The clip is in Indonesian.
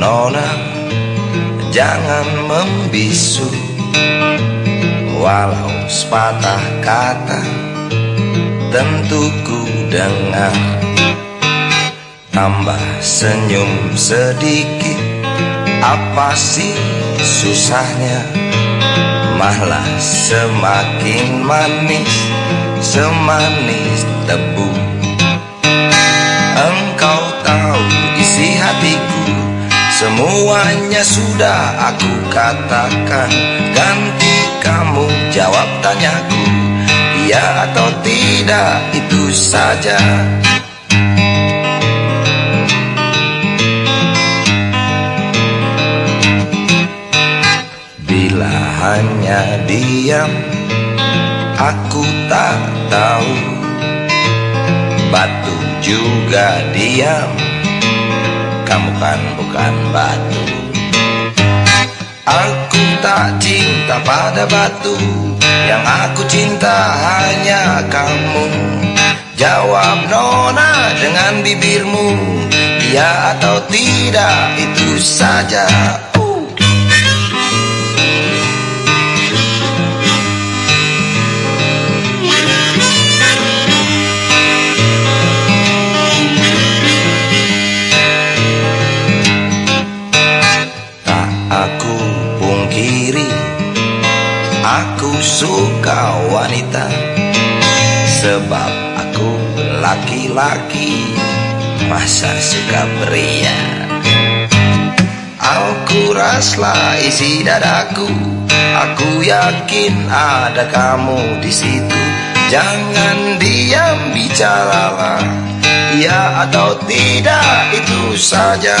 Nona jangan membisu. Walau sepatah kata tentu ku dengar. Tambah senyum sedikit apa sih susahnya? Malah semakin manis semanis tebu. Semuanya sudah aku katakan. Ganti kamu jawab tanyaku. Iya atau tidak itu saja. Bila hanya diam Aku tak tahu. Batu juga diam Kamu kan bukan batu. Aku tak cinta pada batu. Yang aku cinta hanya kamu. Jawab nona dengan bibirmu. Iya atau tidak itu saja aku pungkiri Aku suka wanita. Sebab aku laki-laki Masa suka pria. Aku raslah isi dadaku Aku yakin ada kamu di situ. Jangan diam bicaralah Ya atau tidak itu saja